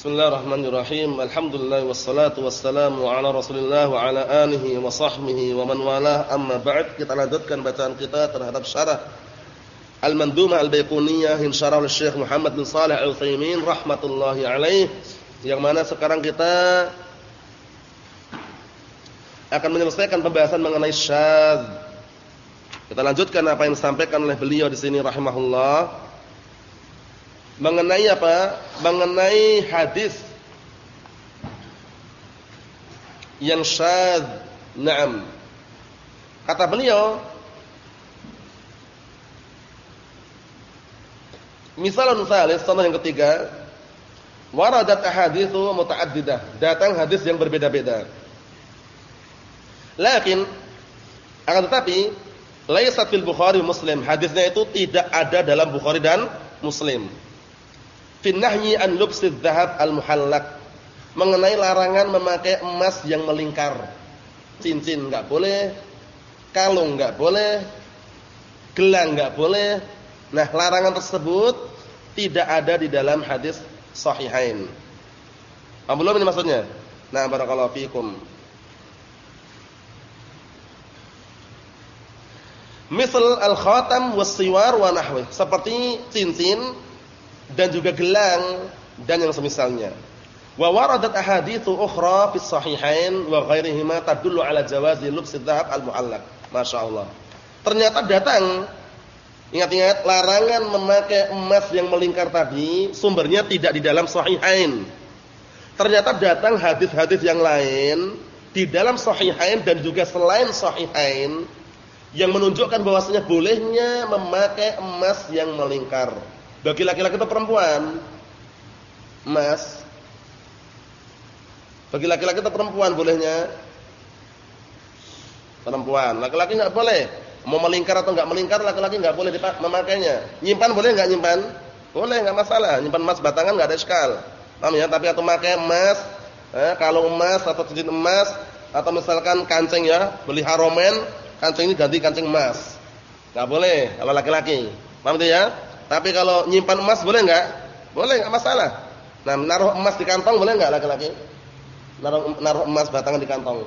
Bismillahirrahmanirrahim. Alhamdulillah wassalatu wassalamu ala Rasulillah wa ala alihi wa sahbihi wa man walah. Amma ba'd, kita lanjutkan bacaan kita terhadap syarah Al-Mandumah Al-Baiquniyah yang syarah oleh Syekh Muhammad bin Shalih Al-Utsaimin rahmatullahi alaih. Yang mana sekarang kita akan menyelesaikan pembahasan mengenai syadz. Kita lanjutkan apa yang disampaikan oleh beliau di sini rahimahullah mengenai apa? Mengenai hadis yang syad. Naam. Kata beliau, Misalnya salis, contoh yang ketiga, waradat ahaditsu muta'addidah. Datang hadis yang berbeda-beda. Lakin akan tetapi laisat fil Bukhari Muslim. Hadisnya itu tidak ada dalam Bukhari dan Muslim fin nahyi an lubsi dzahab al muhallak mengenai larangan memakai emas yang melingkar. Cincin enggak boleh kalung enggak boleh gelang enggak boleh. Nah larangan tersebut tidak ada di dalam hadis sahihain. Apa belum ini maksudnya? Nah barakallahu fikum. Misal al-khatam was-siwar wa nahwi. Seperti cincin dan juga gelang dan yang semisalnya. Wa waradat ahaditsu ukhra fi sahihain wa ghairihima tadullu ala jawazi lubs dzahab al-mu'allaq. Masyaallah. Ternyata datang ingat-ingat larangan memakai emas yang melingkar tadi sumbernya tidak di dalam sahihain. Ternyata datang hadis-hadis yang lain di dalam sahihain dan juga selain sahihain yang menunjukkan bahwasanya bolehnya memakai emas yang melingkar. Bagi laki-laki atau perempuan? Mas. Bagi laki-laki atau perempuan bolehnya? Perempuan. Laki-laki enggak boleh. Mau melingkar atau enggak melingkar laki-laki enggak boleh memakainya. Nyimpan boleh enggak nyimpan? Boleh, enggak masalah. Nyimpan emas batangan enggak ada. Paham ya? Tapi atau pakai emas, eh, kalung emas atau cincin emas atau misalkan kancing ya, beli haromen, kancing ini ganti kancing emas. Enggak boleh kalau laki-laki. Paham itu ya? Tapi kalau nyimpan emas boleh enggak? Boleh enggak masalah. Nah, naruh emas di kantong boleh enggak laki-laki? Naruh naruh emas batangan di kantong.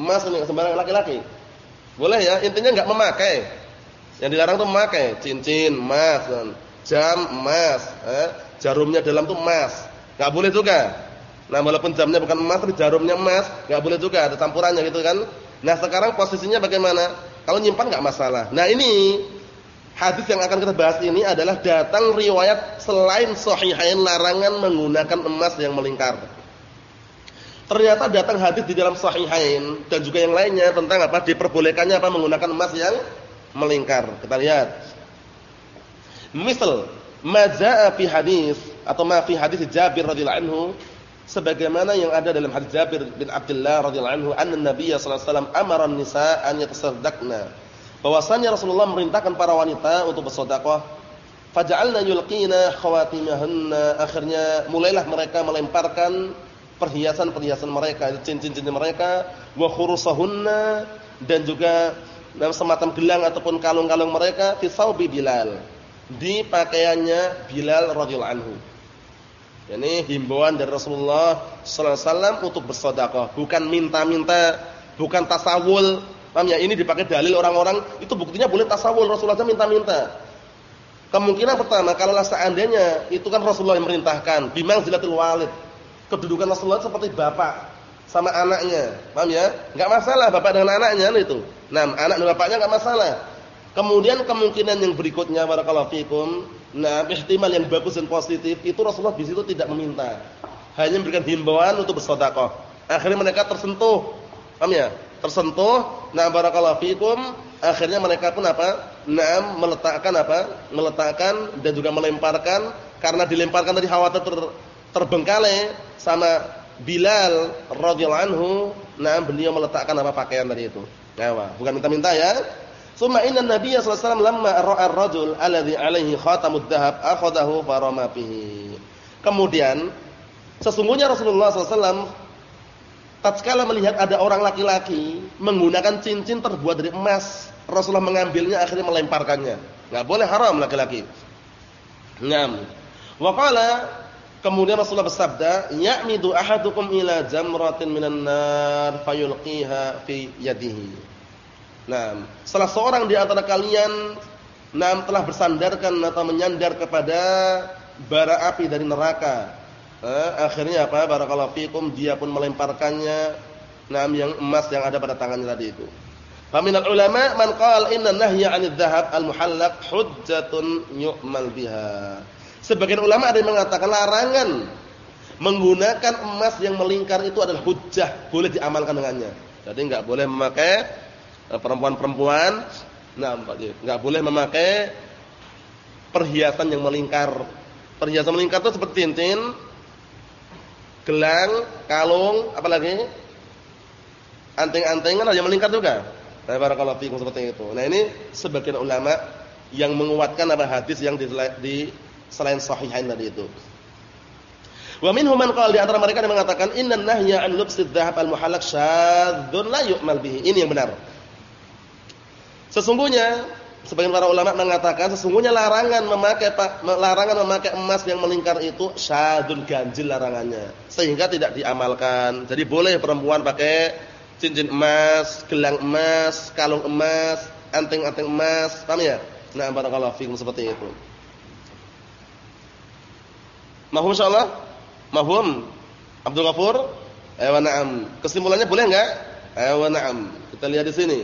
Emas ini sembarang laki-laki. Boleh ya, intinya enggak memakai. Yang dilarang tuh memakai cincin emas, jam emas, eh, jarumnya dalam tuh emas. Enggak boleh juga. Nah, walaupun jamnya bukan emas tapi jarumnya emas, enggak boleh juga ada campurannya gitu kan. Nah, sekarang posisinya bagaimana? Kalau nyimpan enggak masalah. Nah, ini Hadis yang akan kita bahas ini adalah datang riwayat selain sahihain larangan menggunakan emas yang melingkar. Ternyata datang hadis di dalam sahihain dan juga yang lainnya tentang apa diperbolehkannya apa menggunakan emas yang melingkar. Kita lihat. Misal, majaa fi hadis atau ma fi hadis Jabir radhiyallahu anhu sebagaimana yang ada dalam hadis Jabir bin Abdullah radhiyallahu anhu anna Nabiy sallallahu alaihi wasallam amara an-nisa an yatasaddaqna bahwasanya Rasulullah memerintahkan para wanita untuk bersedekah. Faj'alna yulqina khawatimahunna. Akhirnya mulailah mereka melemparkan perhiasan-perhiasan mereka cincin-cincin mereka. Wa khurusahunna dan juga semacam gelang ataupun kalung-kalung mereka fi saubi Bilal. Di pakaiannya Bilal radhiyallahu anhu. Ini himbauan dari Rasulullah sallallahu alaihi wasallam untuk bersedekah. Bukan minta-minta bukan tasawul Paham ya? Ini dipakai dalil orang-orang itu buktinya boleh tasawul Rasulullah minta-minta. Kemungkinan pertama kalau seandainya itu kan Rasulullah yang merintahkan, bimang zilatul walid. Kedudukan Rasulullah seperti bapak sama anaknya. Paham ya? Enggak masalah bapak dengan anaknya itu. Nah, anak dan bapaknya enggak masalah. Kemudian kemungkinan yang berikutnya barakallahu fikum, nah ihtimal yang bagus dan positif itu Rasulullah di situ tidak meminta. Hanya memberikan himbauan untuk bersedekah. Akhirnya mereka tersentuh. Paham ya? Tersentuh, nah barakallahu fikum, akhirnya mereka pun apa? Nah, meletakkan apa? Meletakkan dan juga melemparkan karena dilemparkan tadi khawatir ter, terbengkalai sama Bilal radhiyallahu anhu, nah beliau meletakkan apa pakaian tadi itu. Nah, bukan minta-minta ya. Summa inna Nabiy sallallahu alaihi wasallam lamma ra'a ar-rajul alladhi alaihi khatamud dhahab akhadahu farama. Kemudian sesungguhnya Rasulullah SAW tatkala melihat ada orang laki-laki menggunakan cincin terbuat dari emas, Rasulullah mengambilnya akhirnya melemparkannya. Enggak boleh haram laki-laki. Ngam. Wa qala kemudian Rasulullah bersabda, "Ya'midu ahadukum ila jamratin minan nar fayulqiha fi yadihi." Nah, salah seorang di antara kalian nam telah bersandarkan atau menyandar kepada bara api dari neraka. Eh, akhirnya apa? Barakallahu fikum dia pun melemparkannya nam yang emas yang ada pada tangannya tadi itu. Faminal ulama man qala inna nahya 'anil dhahab al-muhallaq hujjatun yu'mal biha. Sebagian ulama ada yang mengatakan larangan menggunakan emas yang melingkar itu adalah hujjah, boleh diamalkan dengannya. Jadi enggak boleh memakai eh, perempuan-perempuan nah enggak boleh memakai perhiasan yang melingkar. Perhiasan melingkar itu seperti cincin, gelang, kalung, apalagi anting-antingan yang melingkar juga. Nah, barakallahu fikum seperti itu. Nah, ini sebagian ulama yang menguatkan apa hadis yang di, di selain sahihain tadi itu. Wa minhum man qala di antara mereka yang mengatakan inna nahya an lubsid dhahab al muhallaq syadzun la yu'mal bihi. Ini yang benar. Sesungguhnya sebagian para ulama mengatakan sesungguhnya larangan memakai larangan memakai emas yang melingkar itu syadzun ganjil larangannya sehingga tidak diamalkan. Jadi boleh perempuan pakai cincin emas, gelang emas, kalung emas, anting-anting emas, paham ya? Nah, barakallahu fikum seperti itu. Mahum insyaallah? Mahum? Abdul Ghafur? Ayo na'am. Kesimpulannya boleh enggak? Ayo na'am. Kita lihat di sini.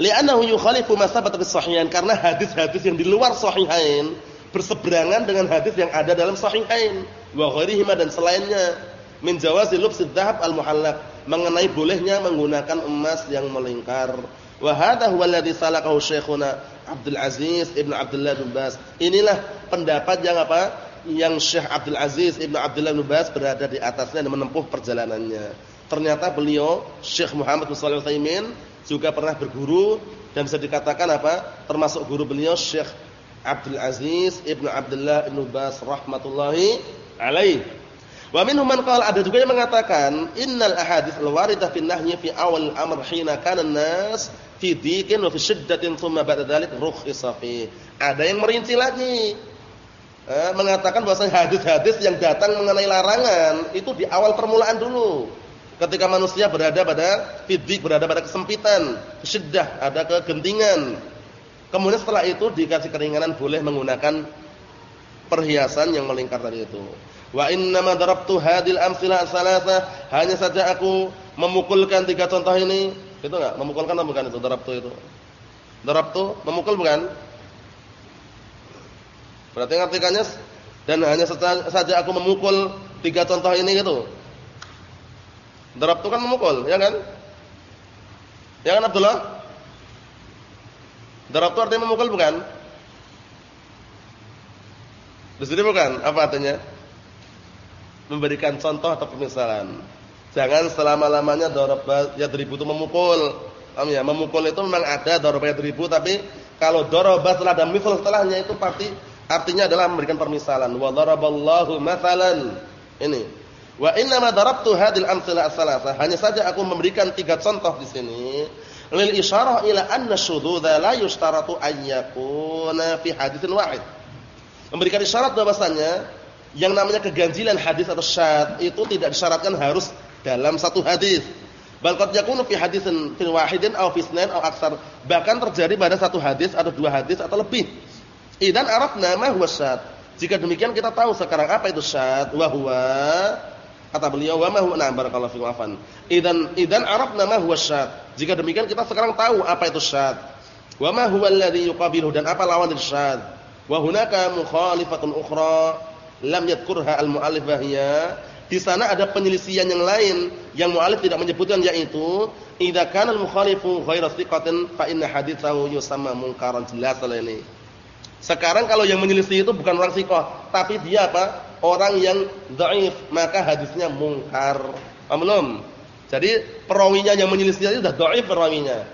Li'annahu yukhalifu ma sabata bis sahihain karena hadis-hadis yang di luar sahihain berseberangan dengan hadis yang ada dalam sahihain wa ghairihima dan selainnya min jawazi lubsid dhahab al-muhallaq mengenai bolehnya menggunakan emas yang melingkar. Wa hadha huwa alladhi salakahu Syekhuna Abdul Aziz Ibnu Abdullah bin Bas. Inilah pendapat yang apa? Yang Syekh Abdul Aziz Ibnu Abdullah bin Bas berada di atasnya dan menempuh perjalanannya. Ternyata beliau Syekh Muhammad bin Shalih Utsaimin juga pernah berguru dan bisa dikatakan apa? Termasuk guru beliau Syekh Abdul Aziz Ibnu Abdullah bin Bas rahmatullahi alaihi. Wa minhum man qala ada juga yang mengatakan innal ahadits al-waridah fi nahyi fi awal amr hina kana an-nas fi dhiqin wa fi shiddatin thumma ba'da dzalik rukhisa fi. Ada yang merinci lagi. Eh, mengatakan bahwa hadis-hadis yang datang mengenai larangan itu di awal permulaan dulu. Ketika manusia berada pada fidik, berada pada kesempitan, syiddah, ada kegentingan. Kemudian setelah itu dikasih keringanan boleh menggunakan perhiasan yang melingkar tadi itu. Wa innama darabtu hadil amsilah salasa, hanya saja aku memukulkan tiga contoh ini. Itu enggak? Memukulkan atau bukan itu darabtu itu? Darabtu memukul bukan? Berarti artikannya dan hanya saja aku memukul tiga contoh ini gitu. Darabtu kan memukul, ya kan? Ya kan Abdullah? Darabtu artinya memukul bukan? Di sini bukan? Apa artinya? memberikan contoh atau pemisalan. Jangan selama-lamanya daraba yadribu itu memukul. Paham ya? Memukul itu memang ada daraba yadribu tapi kalau daraba setelah ada misal setelahnya itu pasti artinya adalah memberikan permisalan. Wa daraballahu mathalan. Ini. Wa inna ma darabtu hadil amsalah as-salasa. Hanya saja aku memberikan tiga contoh di sini lil isyarah ila anna syudzudza la yushtaratu an yakuna fi haditsin wahid. Memberikan isyarat bahwasanya yang namanya keganjilan hadis atau syad itu tidak disyaratkan harus dalam satu hadis. Bal qad yakunu fi hadisin fil wahidin aw fi itsnain aw aksar. Bahkan terjadi pada satu hadis atau dua hadis atau lebih. Idan arafna ma huwa syad. Jika demikian kita tahu sekarang apa itu syad wa huwa kata beliau wa ma huwa na barakallahu fikum afan. Idan idan arafna ma huwa syad. Jika demikian kita sekarang tahu apa itu syad. Wa ma huwa alladhi yuqabiluhu dan apa lawan dari syad. Wa hunaka mukhalifatun ukhra lam yadhkurha al-mu'allif bahya di sana ada penyelisihan yang lain yang mu'allif tidak menyebutkan yaitu idza kana al-mukhalifu ghairu thiqatin fa inna haditsahu yusamma munkaran jelas ini sekarang kalau yang menyelisih itu bukan orang thiqah tapi dia apa orang yang dhaif maka hadisnya mungkar belum jadi perawinya yang menyelisih itu sudah dhaif perawinya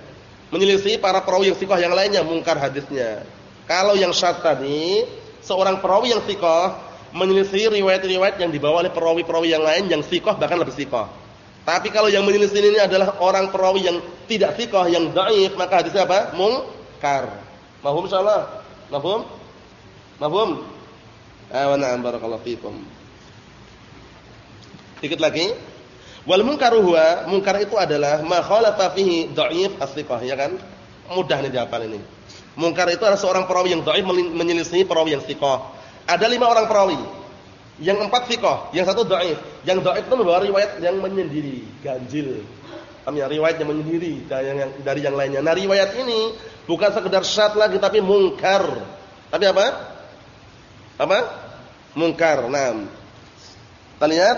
menyelisih para perawi yang thiqah yang lainnya mungkar hadisnya kalau yang syadz tadi seorang perawi yang thiqah menyelisih riwayat-riwayat yang dibawa oleh perawi-perawi yang lain yang sikoh bahkan lebih sikoh. Tapi kalau yang menyelisih ini adalah orang perawi yang tidak sikoh, yang dhaif, maka hadisnya apa? Mungkar. Mahum insyaallah. Mahum? Mahum? Ah, na'am barakallahu fikum. Dikit lagi. Wal munkaru huwa, munkar itu adalah ma khalafa fihi dhaif as-thiqah, ya kan? Mudah nih jawaban ini. Munkar itu adalah seorang perawi yang dhaif menyelisihi perawi yang thiqah. Ada lima orang perawi. Yang empat thiqah, yang satu dhaif. Yang dhaif itu membawa riwayat yang menyendiri, ganjil. Paham ya? Riwayat yang menyendiri dari yang, dari yang lainnya. Nah, riwayat ini bukan sekedar syad lagi tapi mungkar. Tapi apa? Apa? Mungkar. Nah. Kita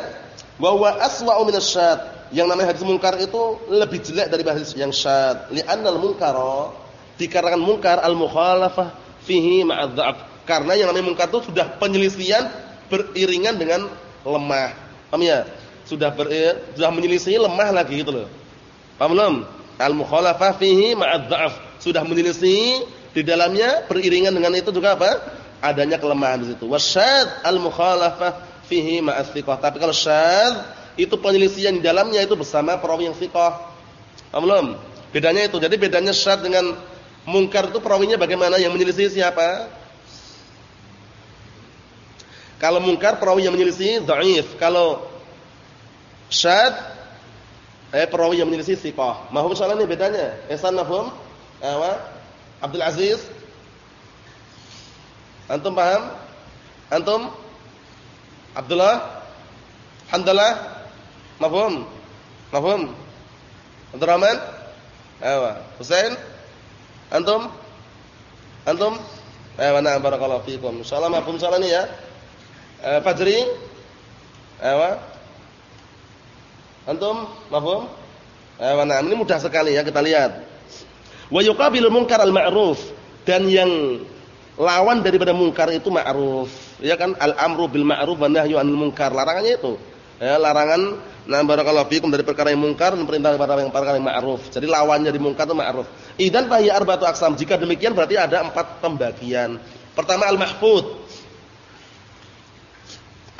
bahwa aswa'u minasyad. Yang namanya hadis mungkar itu lebih jelek dari hadis yang syad. Li'annal munkara dikarenakan mungkar al-mukhalafah fihi ma'adzab. Karena yang namanya mungkar itu sudah penyelisihan beriringan dengan lemah. Paham ya? Sudah ber, sudah menyelisih lemah lagi gitu loh. Paham belum? Al-mukhalafah fihi ma'adzab. Sudah menyelisih di dalamnya beriringan dengan itu juga apa? Adanya kelemahan di situ. Wasyad al-mukhalafah fihi ma'as Tapi kalau syadz itu penyelisihan di dalamnya itu bersama perawi yang thiqah. Belum? Bedanya itu. Jadi bedanya syadz dengan mungkar itu perawinya bagaimana? Yang menyelisih siapa? Kalau mungkar perawi yang menyelisih dhaif. Kalau syadz eh perawi yang menyelisih thiqah. Mahum soal ini bedanya. Ihsan mafhum? Awa? Abdul Aziz? Antum paham? Antum? Abdullah? Hamdalah Mafhum? Mafhum? Abdurrahman? Ayo Husain Antum? Antum? Ayo na'am barakallahu fikum. Insyaallah mafhum insyaallah ini ya. Eh, Fajri? Ayo Antum? Mafhum? Ayo na'am. Ini mudah sekali ya kita lihat. Wa yuqabilu munkar al-ma'ruf. Dan yang lawan daripada mungkar itu ma'ruf ya kan al-amru bil ma'ruf wa nahyu 'anil munkar. Larangannya itu. Ya, larangan nah barakallahu fikum dari perkara yang mungkar dan perintah kepada yang perkara yang ma'ruf. Jadi lawannya di mungkar itu ma'ruf. Idan fa hiya arba'atu aqsam. Jika demikian berarti ada empat pembagian. Pertama al-mahfud.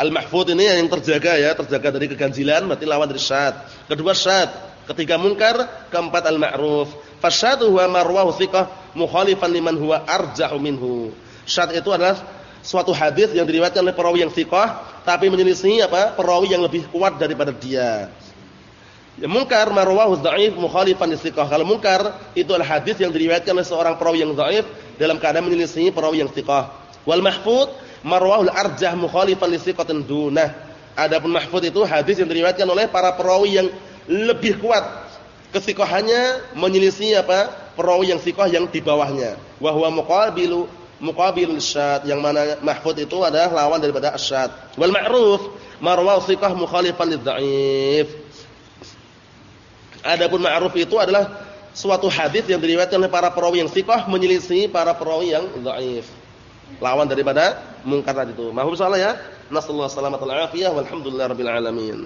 Al-mahfud ini yang terjaga ya, terjaga dari keganjilan berarti lawan dari syad. Kedua syad, ketiga mungkar, keempat al-ma'ruf. Fasyadu huwa marwahu thiqah mukhalifan liman huwa arjahu minhu. Syad itu adalah suatu hadis yang diriwayatkan oleh perawi yang thiqah tapi menyelisih apa? perawi yang lebih kuat daripada dia. Ya munkar marwahu dhaif mukhalifan thiqah. Kalau munkar itu adalah hadis yang diriwayatkan oleh seorang perawi yang dhaif dalam keadaan menyelisih perawi yang thiqah. Wal mahfud marwahu arjah mukhalifan thiqatin dunah. Adapun mahfud itu hadis yang diriwayatkan oleh para perawi yang lebih kuat kesikohannya menyelisih apa? Perawi yang thiqah yang di bawahnya. Wa huwa muqabil syad yang mana mahfud itu adalah lawan daripada asyad. Wal ma'ruf marwa thiqah mukhalifan lidza'if. Adapun ma'ruf itu adalah suatu hadis yang diriwayatkan oleh para perawi yang thiqah menyelisih para perawi yang dhaif. Lawan daripada mungkar tadi itu. Mahum salah ya. Nasallahu alaihi wasallam walhamdulillahirabbil alamin.